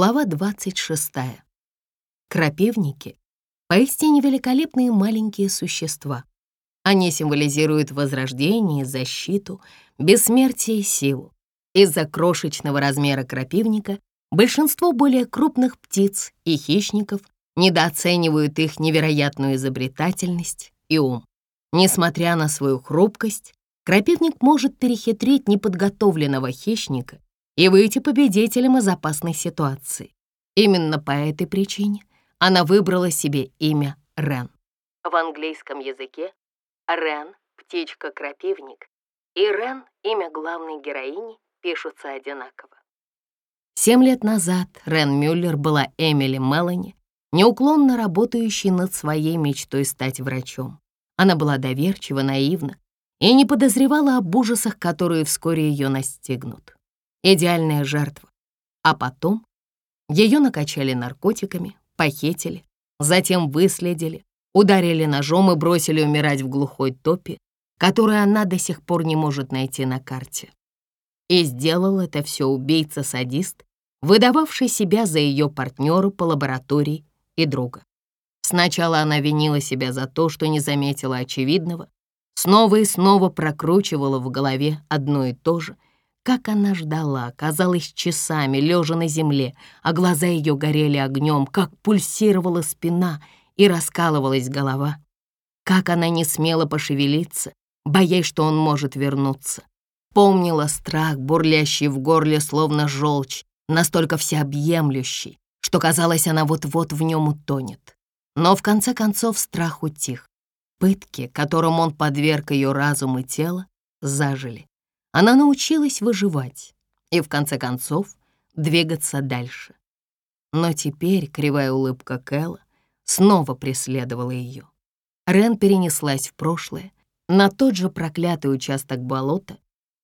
Глава 26. Крапивники — поистине великолепные маленькие существа. Они символизируют возрождение, защиту, бессмертие и силу. Из-за крошечного размера крапивника большинство более крупных птиц и хищников недооценивают их невероятную изобретательность и ум. Несмотря на свою хрупкость, крапивник может перехитрить неподготовленного хищника и выйти победителем из опасной ситуации. Именно по этой причине она выбрала себе имя Рен. В английском языке Рен — птичка-крапивник, и Рен — имя главной героини, пишутся одинаково. Семь лет назад Рен Мюллер была Эмили Мелани, неуклонно работающей над своей мечтой стать врачом. Она была доверчива, наивна и не подозревала об ужасах, которые вскоре ее настигнут идеальная жертва. А потом ее накачали наркотиками, похитили, затем выследили, ударили ножом и бросили умирать в глухой топе, которую она до сих пор не может найти на карте. И сделал это все убийца-садист, выдававший себя за ее партнера по лаборатории и друга. Сначала она винила себя за то, что не заметила очевидного, снова и снова прокручивала в голове одно и то же — как она ждала, казалось, часами, лежа на земле, а глаза ее горели огнем, как пульсировала спина и раскалывалась голова. Как она не смела пошевелиться, боясь, что он может вернуться. Помнила страх, бурлящий в горле, словно желчь, настолько всеобъемлющий, что казалось, она вот-вот в нем утонет. Но в конце концов страх утих. Пытки, которым он подверг ее разум и тело, зажили. Она научилась выживать и, в конце концов, двигаться дальше. Но теперь кривая улыбка Кэлла снова преследовала ее. Рен перенеслась в прошлое, на тот же проклятый участок болота,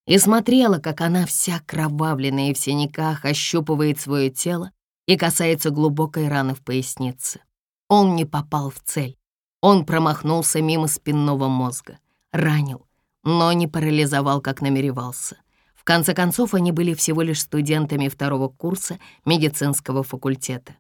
и смотрела, как она вся кровавленная и в синяках ощупывает свое тело и касается глубокой раны в пояснице. Он не попал в цель. Он промахнулся мимо спинного мозга, ранил, но не парализовал, как намеревался. В конце концов, они были всего лишь студентами второго курса медицинского факультета.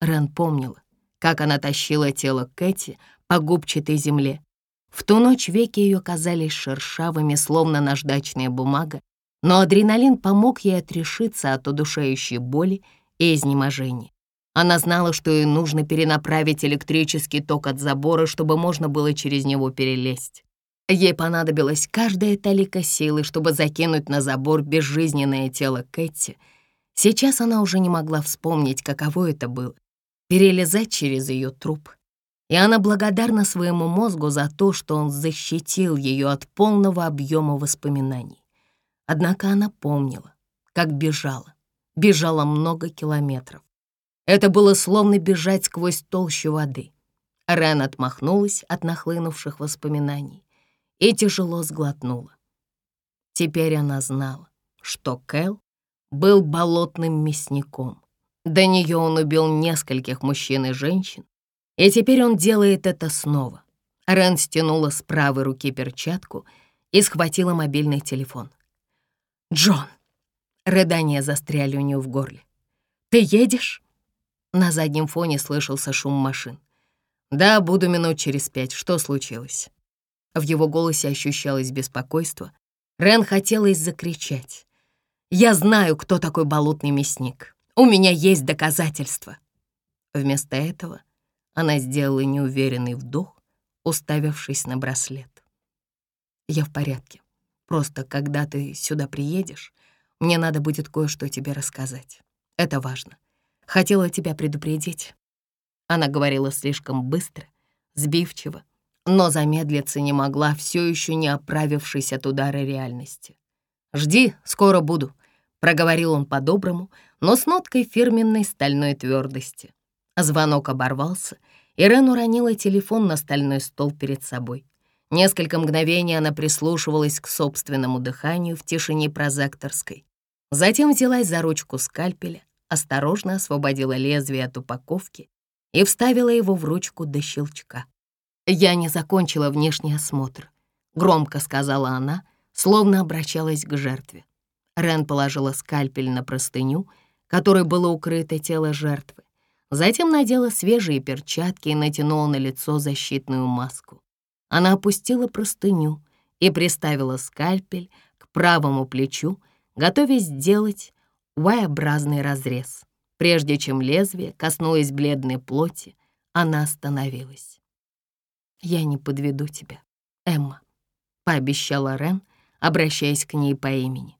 Рен помнила, как она тащила тело Кэти по губчатой земле. В ту ночь веки ее казались шершавыми, словно наждачная бумага, но адреналин помог ей отрешиться от удушающей боли и изнеможения. Она знала, что ей нужно перенаправить электрический ток от забора, чтобы можно было через него перелезть. Ей понадобилась каждая талика силы, чтобы закинуть на забор безжизненное тело Кэти. Сейчас она уже не могла вспомнить, каково это было — перелезать через ее труп. И она благодарна своему мозгу за то, что он защитил ее от полного объема воспоминаний. Однако она помнила, как бежала. Бежала много километров. Это было словно бежать сквозь толщу воды. Рен отмахнулась от нахлынувших воспоминаний и тяжело сглотнула. Теперь она знала, что Кэл был болотным мясником. До нее он убил нескольких мужчин и женщин, и теперь он делает это снова. Рен стянула с правой руки перчатку и схватила мобильный телефон. «Джон!» Рыдания застряли у нее в горле. «Ты едешь?» На заднем фоне слышался шум машин. «Да, буду минут через пять. Что случилось?» В его голосе ощущалось беспокойство. Рен хотелось закричать. «Я знаю, кто такой болотный мясник. У меня есть доказательства». Вместо этого она сделала неуверенный вдох, уставившись на браслет. «Я в порядке. Просто когда ты сюда приедешь, мне надо будет кое-что тебе рассказать. Это важно. Хотела тебя предупредить». Она говорила слишком быстро, сбивчиво, но замедлиться не могла, все еще не оправившись от удара реальности. «Жди, скоро буду», — проговорил он по-доброму, но с ноткой фирменной стальной твердости. Звонок оборвался, и Рен уронила телефон на стальной стол перед собой. Несколько мгновений она прислушивалась к собственному дыханию в тишине прозекторской. Затем взялась за ручку скальпеля, осторожно освободила лезвие от упаковки и вставила его в ручку до щелчка. «Я не закончила внешний осмотр», — громко сказала она, словно обращалась к жертве. Рен положила скальпель на простыню, которой было укрыто тело жертвы. Затем надела свежие перчатки и натянула на лицо защитную маску. Она опустила простыню и приставила скальпель к правому плечу, готовясь сделать Y-образный разрез. Прежде чем лезвие коснулось бледной плоти, она остановилась. «Я не подведу тебя, Эмма», — пообещала Рен, обращаясь к ней по имени.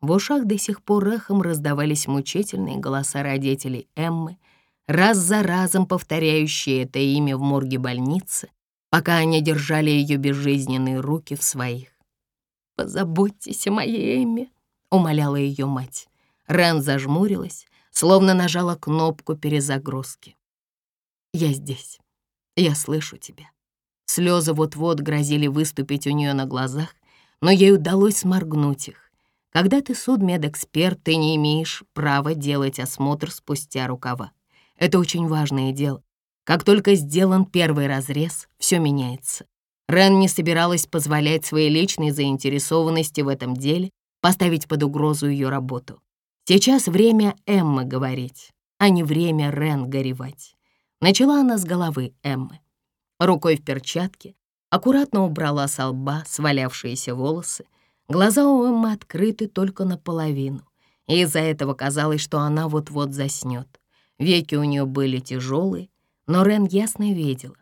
В ушах до сих пор эхом раздавались мучительные голоса родителей Эммы, раз за разом повторяющие это имя в морге больницы, пока они держали ее безжизненные руки в своих. «Позаботьтесь о моей Эмме», — умоляла ее мать. Рен зажмурилась, словно нажала кнопку перезагрузки. «Я здесь. Я слышу тебя». Слезы вот-вот грозили выступить у нее на глазах, но ей удалось сморгнуть их. Когда ты судмедэксперт, ты не имеешь права делать осмотр спустя рукава. Это очень важное дело. Как только сделан первый разрез, все меняется. Рен не собиралась позволять своей личной заинтересованности в этом деле поставить под угрозу ее работу. Сейчас время Эммы говорить, а не время Рен горевать. Начала она с головы Эммы. Рукой в перчатке аккуратно убрала с лба свалявшиеся волосы. Глаза у Эммы открыты только наполовину, и из-за этого казалось, что она вот-вот заснет. Веки у нее были тяжелые, но Рен ясно видела.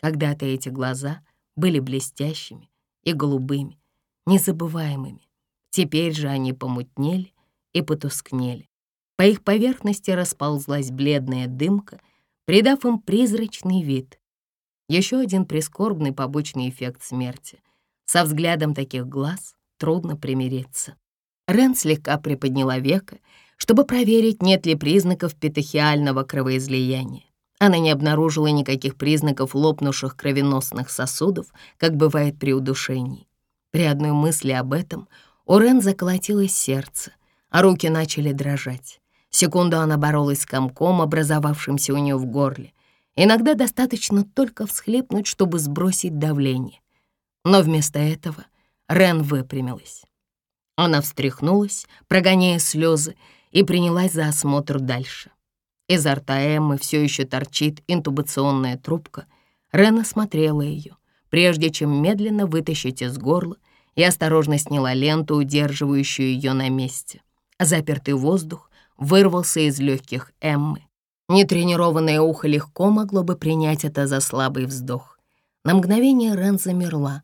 Когда-то эти глаза были блестящими и голубыми, незабываемыми. Теперь же они помутнели и потускнели. По их поверхности расползлась бледная дымка, придав им призрачный вид. Еще один прискорбный побочный эффект смерти. Со взглядом таких глаз трудно примириться. Рен слегка приподняла века, чтобы проверить, нет ли признаков петахиального кровоизлияния. Она не обнаружила никаких признаков лопнувших кровеносных сосудов, как бывает при удушении. При одной мысли об этом у Рен заколотилось сердце, а руки начали дрожать. Секунду она боролась с комком, образовавшимся у нее в горле. Иногда достаточно только всхлипнуть, чтобы сбросить давление. Но вместо этого Рен выпрямилась. Она встряхнулась, прогоняя слезы, и принялась за осмотр дальше. Изо рта Эммы все еще торчит интубационная трубка. Рен осмотрела ее, прежде чем медленно вытащить из горла, и осторожно сняла ленту, удерживающую ее на месте. Запертый воздух вырвался из легких Эммы. Нетренированное ухо легко могло бы принять это за слабый вздох. На мгновение Рен замерла,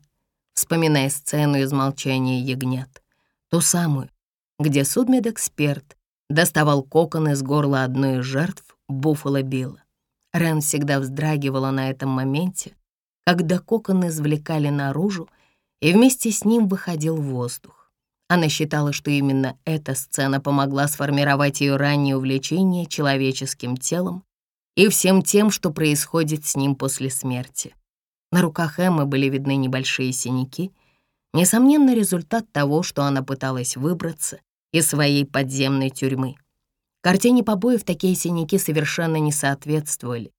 вспоминая сцену из «Молчания ягнят», ту самую, где судмедэксперт доставал кокон из горла одной из жертв Буффало Билла. Рен всегда вздрагивала на этом моменте, когда кокон извлекали наружу, и вместе с ним выходил воздух. Она считала, что именно эта сцена помогла сформировать ее раннее увлечение человеческим телом и всем тем, что происходит с ним после смерти. На руках Эммы были видны небольшие синяки, несомненно, результат того, что она пыталась выбраться из своей подземной тюрьмы. Картине побоев такие синяки совершенно не соответствовали.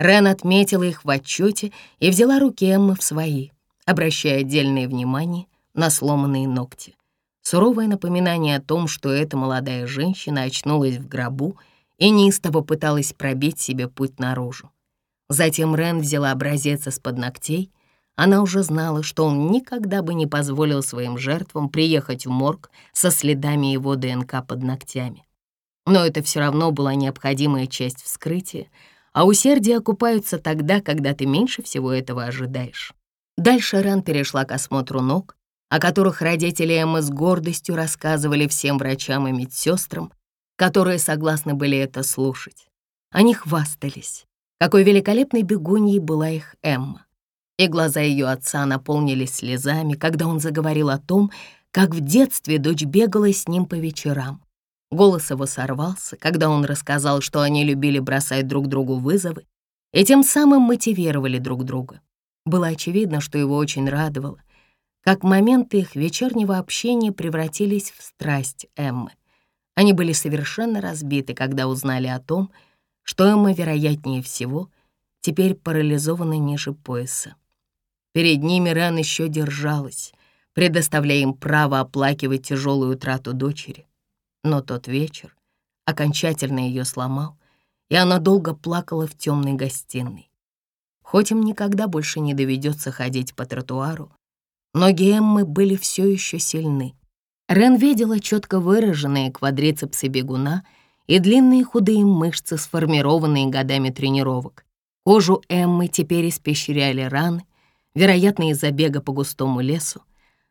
Рен отметила их в отчете и взяла руки Эммы в свои, обращая отдельное внимание на сломанные ногти суровое напоминание о том, что эта молодая женщина очнулась в гробу и неистово пыталась пробить себе путь наружу. Затем Рен взяла образец из-под ногтей. Она уже знала, что он никогда бы не позволил своим жертвам приехать в морг со следами его ДНК под ногтями. Но это все равно была необходимая часть вскрытия, а усердие окупаются тогда, когда ты меньше всего этого ожидаешь. Дальше Рен перешла к осмотру ног, о которых родители Эммы с гордостью рассказывали всем врачам и медсестрам, которые согласны были это слушать. Они хвастались, какой великолепной бегуньей была их Эмма. И глаза ее отца наполнились слезами, когда он заговорил о том, как в детстве дочь бегала с ним по вечерам. Голос его сорвался, когда он рассказал, что они любили бросать друг другу вызовы и тем самым мотивировали друг друга. Было очевидно, что его очень радовало, как моменты их вечернего общения превратились в страсть Эммы. Они были совершенно разбиты, когда узнали о том, что Эмма, вероятнее всего, теперь парализована ниже пояса. Перед ними Рен еще держалась, предоставляя им право оплакивать тяжелую утрату дочери. Но тот вечер окончательно ее сломал, и она долго плакала в темной гостиной. Хоть им никогда больше не доведется ходить по тротуару, ноги Эммы были все еще сильны. Рен видела четко выраженные квадрицепсы бегуна и длинные худые мышцы, сформированные годами тренировок. Кожу Эммы теперь испещряли раны, вероятно, из-за бега по густому лесу.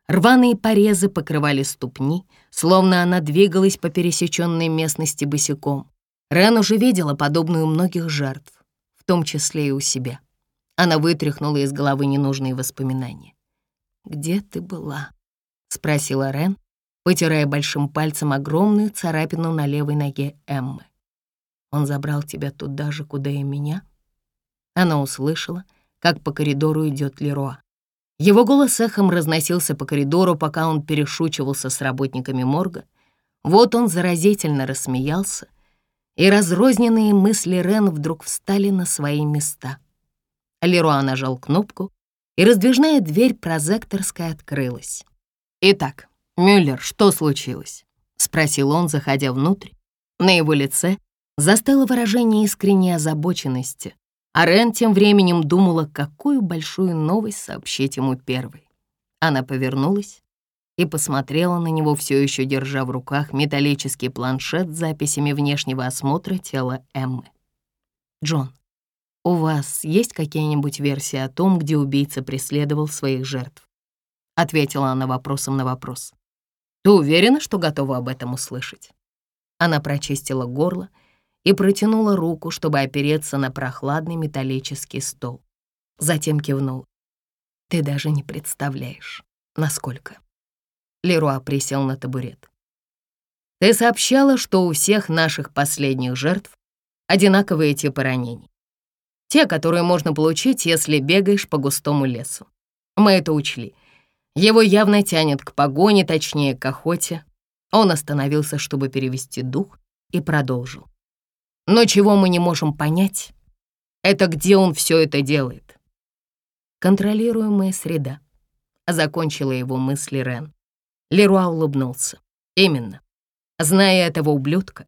Рваные порезы покрывали ступни, словно она двигалась по пересеченной местности босиком. Рен уже видела подобную у многих жертв, в том числе и у себя. Она вытряхнула из головы ненужные воспоминания. «Где ты была?» — спросила Рен, потирая большим пальцем огромную царапину на левой ноге Эммы. «Он забрал тебя туда же, куда и меня?» Она услышала, как по коридору идет Леруа. Его голос эхом разносился по коридору, пока он перешучивался с работниками морга. Вот он заразительно рассмеялся, и разрозненные мысли Рен вдруг встали на свои места. Леруа нажал кнопку, и раздвижная дверь прозекторская открылась. «Итак, Мюллер, что случилось?» — спросил он, заходя внутрь. На его лице застыло выражение искренней озабоченности, а Рен тем временем думала, какую большую новость сообщить ему первой. Она повернулась и посмотрела на него, все еще держа в руках металлический планшет с записями внешнего осмотра тела Эммы. «Джон, у вас есть какие-нибудь версии о том, где убийца преследовал своих жертв?» Ответила она вопросом на вопрос. Ты уверена, что готова об этом услышать?» Она прочистила горло и протянула руку, чтобы опереться на прохладный металлический стол. Затем кивнул. «Ты даже не представляешь, насколько». Леруа присел на табурет. «Ты сообщала, что у всех наших последних жертв одинаковые типы ранений. Те, которые можно получить, если бегаешь по густому лесу. Мы это учли — его явно тянет к погоне, точнее, к охоте. Он остановился, чтобы перевести дух, и продолжил. Но чего мы не можем понять, это где он все это делает. Контролируемая среда. Закончила его мысли Рен. Леруа улыбнулся. Именно. Зная этого ублюдка,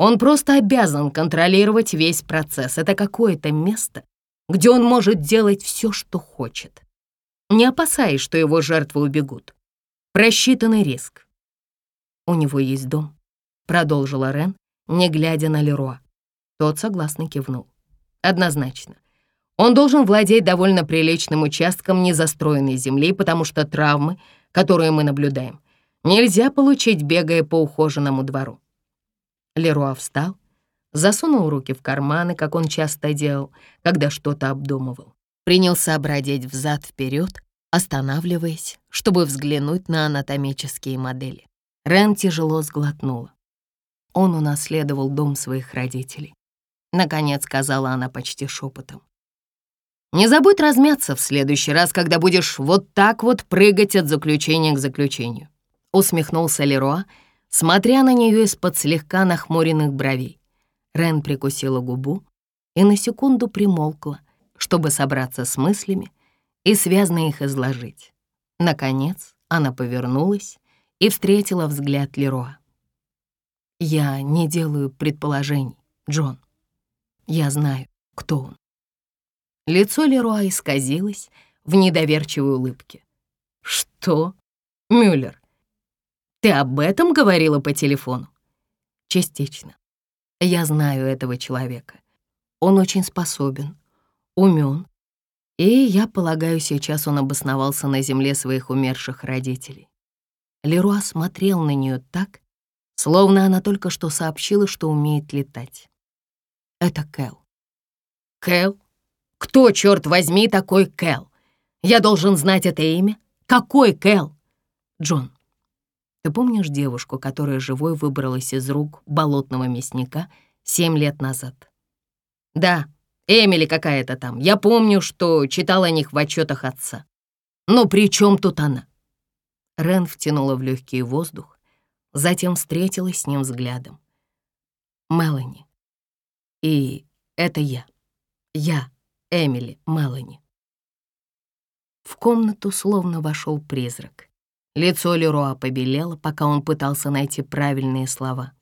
он просто обязан контролировать весь процесс. Это какое-то место, где он может делать все, что хочет не опасаясь, что его жертвы убегут. Просчитанный риск. «У него есть дом», — продолжила Рен, не глядя на Леруа. Тот согласно кивнул. «Однозначно. Он должен владеть довольно приличным участком незастроенной земли, потому что травмы, которые мы наблюдаем, нельзя получить, бегая по ухоженному двору». Леруа встал, засунул руки в карманы, как он часто делал, когда что-то обдумывал принялся бродить взад-вперед, останавливаясь, чтобы взглянуть на анатомические модели. Рен тяжело сглотнула. Он унаследовал дом своих родителей. Наконец сказала она почти шепотом. «Не забудь размяться в следующий раз, когда будешь вот так вот прыгать от заключения к заключению», усмехнулся Леруа, смотря на нее из-под слегка нахмуренных бровей. Рен прикусила губу и на секунду примолкла, чтобы собраться с мыслями и связно их изложить. Наконец она повернулась и встретила взгляд Лероа. «Я не делаю предположений, Джон. Я знаю, кто он». Лицо Лероа исказилось в недоверчивой улыбке. «Что? Мюллер, ты об этом говорила по телефону?» «Частично. Я знаю этого человека. Он очень способен, умен, и, я полагаю, сейчас он обосновался на земле своих умерших родителей. Леруа смотрел на нее так, словно она только что сообщила, что умеет летать. Это Кэл. Кэл? Кто, черт возьми, такой Кэл? Я должен знать это имя? Какой Кэл? Джон, ты помнишь девушку, которая живой выбралась из рук болотного мясника семь лет назад? Да, Эмили какая-то там. Я помню, что читал о них в отчетах отца. Но при чем тут она?» Рен втянула в легкий воздух, затем встретилась с ним взглядом. «Мелани. И это я. Я, Эмили, Мелани». В комнату словно вошел призрак. Лицо Леруа побелело, пока он пытался найти правильные слова.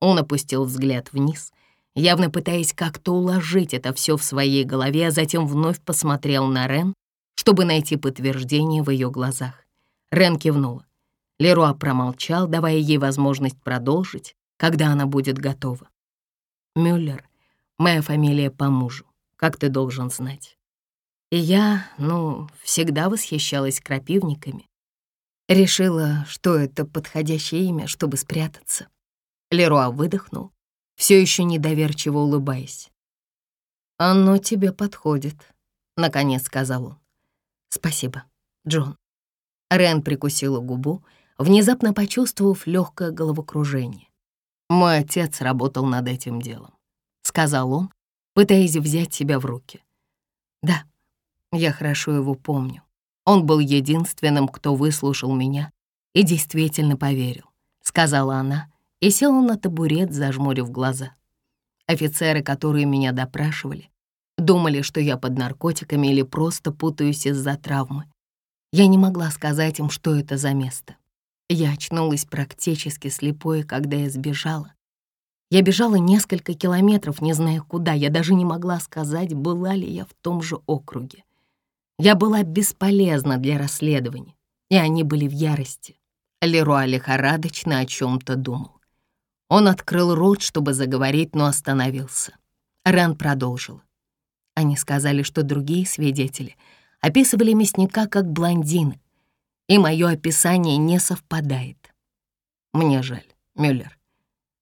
Он опустил взгляд вниз, явно пытаясь как-то уложить это все в своей голове, а затем вновь посмотрел на Рен, чтобы найти подтверждение в ее глазах. Рен кивнула. Леруа промолчал, давая ей возможность продолжить, когда она будет готова. «Мюллер — моя фамилия по мужу, как ты должен знать. И я, ну, всегда восхищалась крапивниками. Решила, что это подходящее имя, чтобы спрятаться. Леруа выдохнул, все еще недоверчиво улыбаясь. «Оно тебе подходит», — наконец сказал он. «Спасибо, Джон». Рен прикусила губу, внезапно почувствовав легкое головокружение. «Мой отец работал над этим делом», — сказал он, пытаясь взять себя в руки. «Да, я хорошо его помню. Он был единственным, кто выслушал меня и действительно поверил», — сказала она и села на табурет, зажмурив глаза. Офицеры, которые меня допрашивали, думали, что я под наркотиками или просто путаюсь из-за травмы. Я не могла сказать им, что это за место. Я очнулась практически слепой, когда я сбежала. Я бежала несколько километров, не зная куда. Я даже не могла сказать, была ли я в том же округе. Я была бесполезна для расследования, и они были в ярости. Леруа лихорадочно о чем-то думал. Он открыл рот, чтобы заговорить, но остановился. Рен продолжила. Они сказали, что другие свидетели описывали мясника как блондина, и мое описание не совпадает. Мне жаль, Мюллер.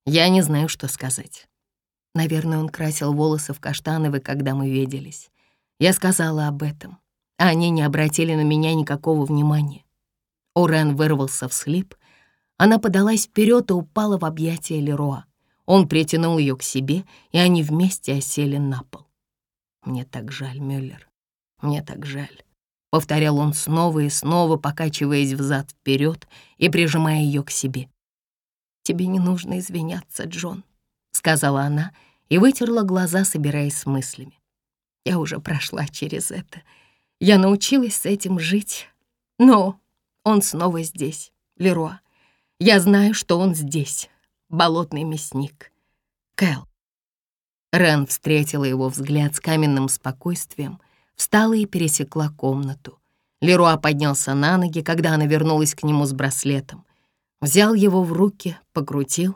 Я не знаю, что сказать. Наверное, он красил волосы в каштановый, когда мы виделись. Я сказала об этом, а они не обратили на меня никакого внимания. Урен вырвался в слип. Она подалась вперед и упала в объятия Лероа. Он притянул ее к себе, и они вместе осели на пол. Мне так жаль, Мюллер. Мне так жаль повторял он снова и снова, покачиваясь взад-вперед и прижимая ее к себе. «Тебе не нужно извиняться, Джон», — сказала она и вытерла глаза, собираясь с мыслями. «Я уже прошла через это. Я научилась с этим жить. Но он снова здесь, Леруа. Я знаю, что он здесь, болотный мясник. Кэл». Рен встретила его взгляд с каменным спокойствием, встала и пересекла комнату. Леруа поднялся на ноги, когда она вернулась к нему с браслетом. Взял его в руки, покрутил.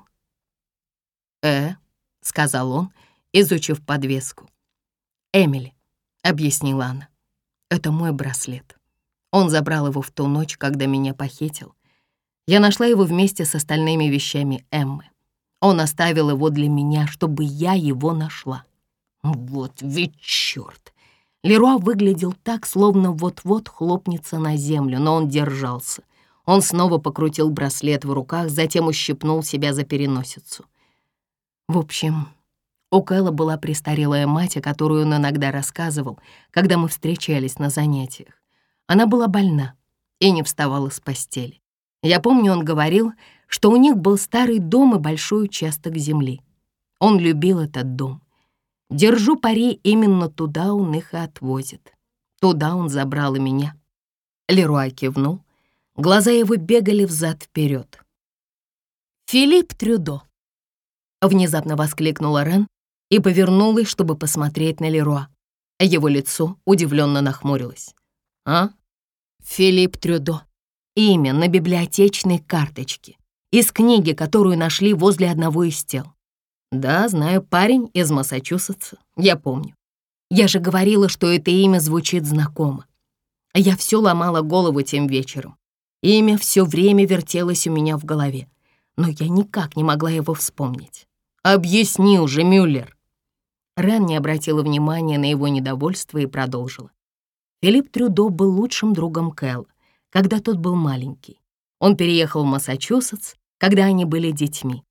«Э», — сказал он, изучив подвеску. «Эмили», — объяснила она, — «это мой браслет. Он забрал его в ту ночь, когда меня похитил. Я нашла его вместе с остальными вещами Эммы. Он оставил его для меня, чтобы я его нашла. Вот ведь чёрт! Леруа выглядел так, словно вот-вот хлопнется на землю, но он держался. Он снова покрутил браслет в руках, затем ущипнул себя за переносицу. В общем, у Кэлла была престарелая мать, о которой он иногда рассказывал, когда мы встречались на занятиях. Она была больна и не вставала с постели. Я помню, он говорил, что у них был старый дом и большой участок земли. Он любил этот дом. Держу пари, именно туда он их и отвозит. Туда он забрал и меня. Леруа кивнул. Глаза его бегали взад-вперед. «Филипп Трюдо!» Внезапно воскликнула Рен и повернулась, чтобы посмотреть на Леруа. Его лицо удивленно нахмурилось. «А? Филипп Трюдо. Имя на библиотечной карточке. Из книги, которую нашли возле одного из тел. Да, знаю, парень из Массачусетса, я помню. Я же говорила, что это имя звучит знакомо. Я все ломала голову тем вечером. Имя все время вертелось у меня в голове, но я никак не могла его вспомнить. «Объясни уже, Мюллер!» Рен не обратила внимания на его недовольство и продолжила. Филипп Трюдо был лучшим другом Кэлла, когда тот был маленький. Он переехал в Массачусетс, когда они были детьми.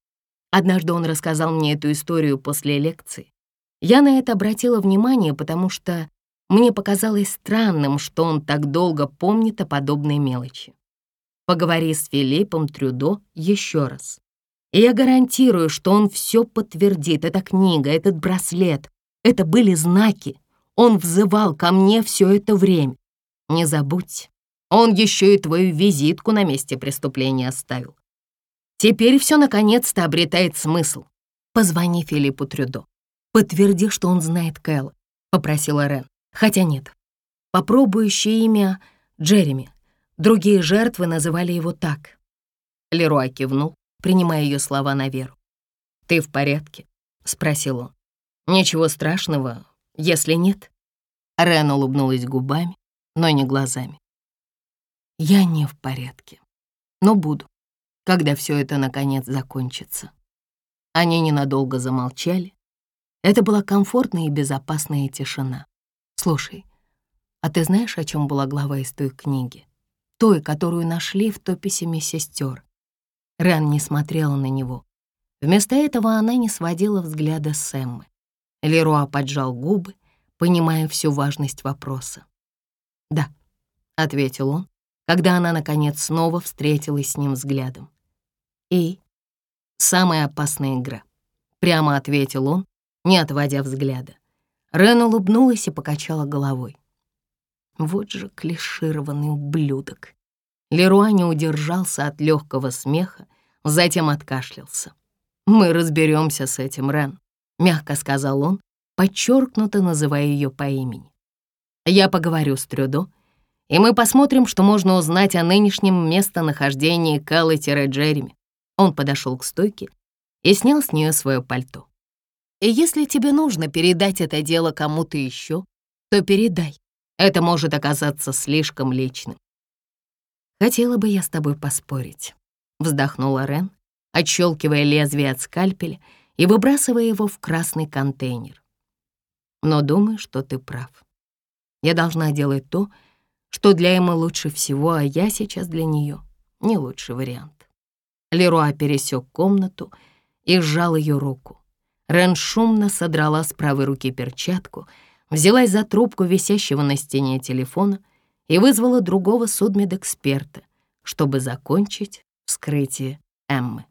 Однажды он рассказал мне эту историю после лекции. Я на это обратила внимание, потому что мне показалось странным, что он так долго помнит о подобной мелочи. Поговори с Филиппом Трюдо еще раз. И я гарантирую, что он все подтвердит. Эта книга, этот браслет, это были знаки. Он взывал ко мне все это время. Не забудь, он еще и твою визитку на месте преступления оставил. Теперь все наконец-то обретает смысл. Позвони Филиппу Трюдо. Подтверди, что он знает Кэлла, попросила Рен. Хотя нет. Попробующее имя Джереми. Другие жертвы называли его так. Леруа кивнул, принимая ее слова на веру. «Ты в порядке?» — спросил он. «Ничего страшного, если нет?» Рен улыбнулась губами, но не глазами. «Я не в порядке, но буду, когда все это наконец закончится». Они ненадолго замолчали. Это была комфортная и безопасная тишина. «Слушай, а ты знаешь, о чем была глава из той книги? Той, которую нашли в тописе сестер?» Рен не смотрела на него. Вместо этого она не сводила взгляда с Эммы. Леруа поджал губы, понимая всю важность вопроса. «Да», — ответил он, когда она, наконец, снова встретилась с ним взглядом. «И самая опасная игра», — прямо ответил он, не отводя взгляда. Рен улыбнулась и покачала головой. Вот же клишированный ублюдок. Леруа не удержался от легкого смеха, затем откашлялся. «Мы разберемся с этим, Рен», — мягко сказал он, подчеркнуто называя ее по имени. «Я поговорю с Трюдо, и мы посмотрим, что можно узнать о нынешнем местонахождении Кэллы-Джереми». Он подошел к стойке и снял с нее свое пальто. «И если тебе нужно передать это дело кому-то еще, то передай. Это может оказаться слишком личным. «Хотела бы я с тобой поспорить», — вздохнула Рен, отщелкивая лезвие от скальпеля и выбрасывая его в красный контейнер. «Но думаю, что ты прав. Я должна делать то, что для Эммы лучше всего, а я сейчас для нее не лучший вариант». Леруа пересек комнату и сжал ее руку. Рен шумно содрала с правой руки перчатку — взялась за трубку висящего на стене телефона и вызвала другого судмедэксперта, чтобы закончить вскрытие Эммы.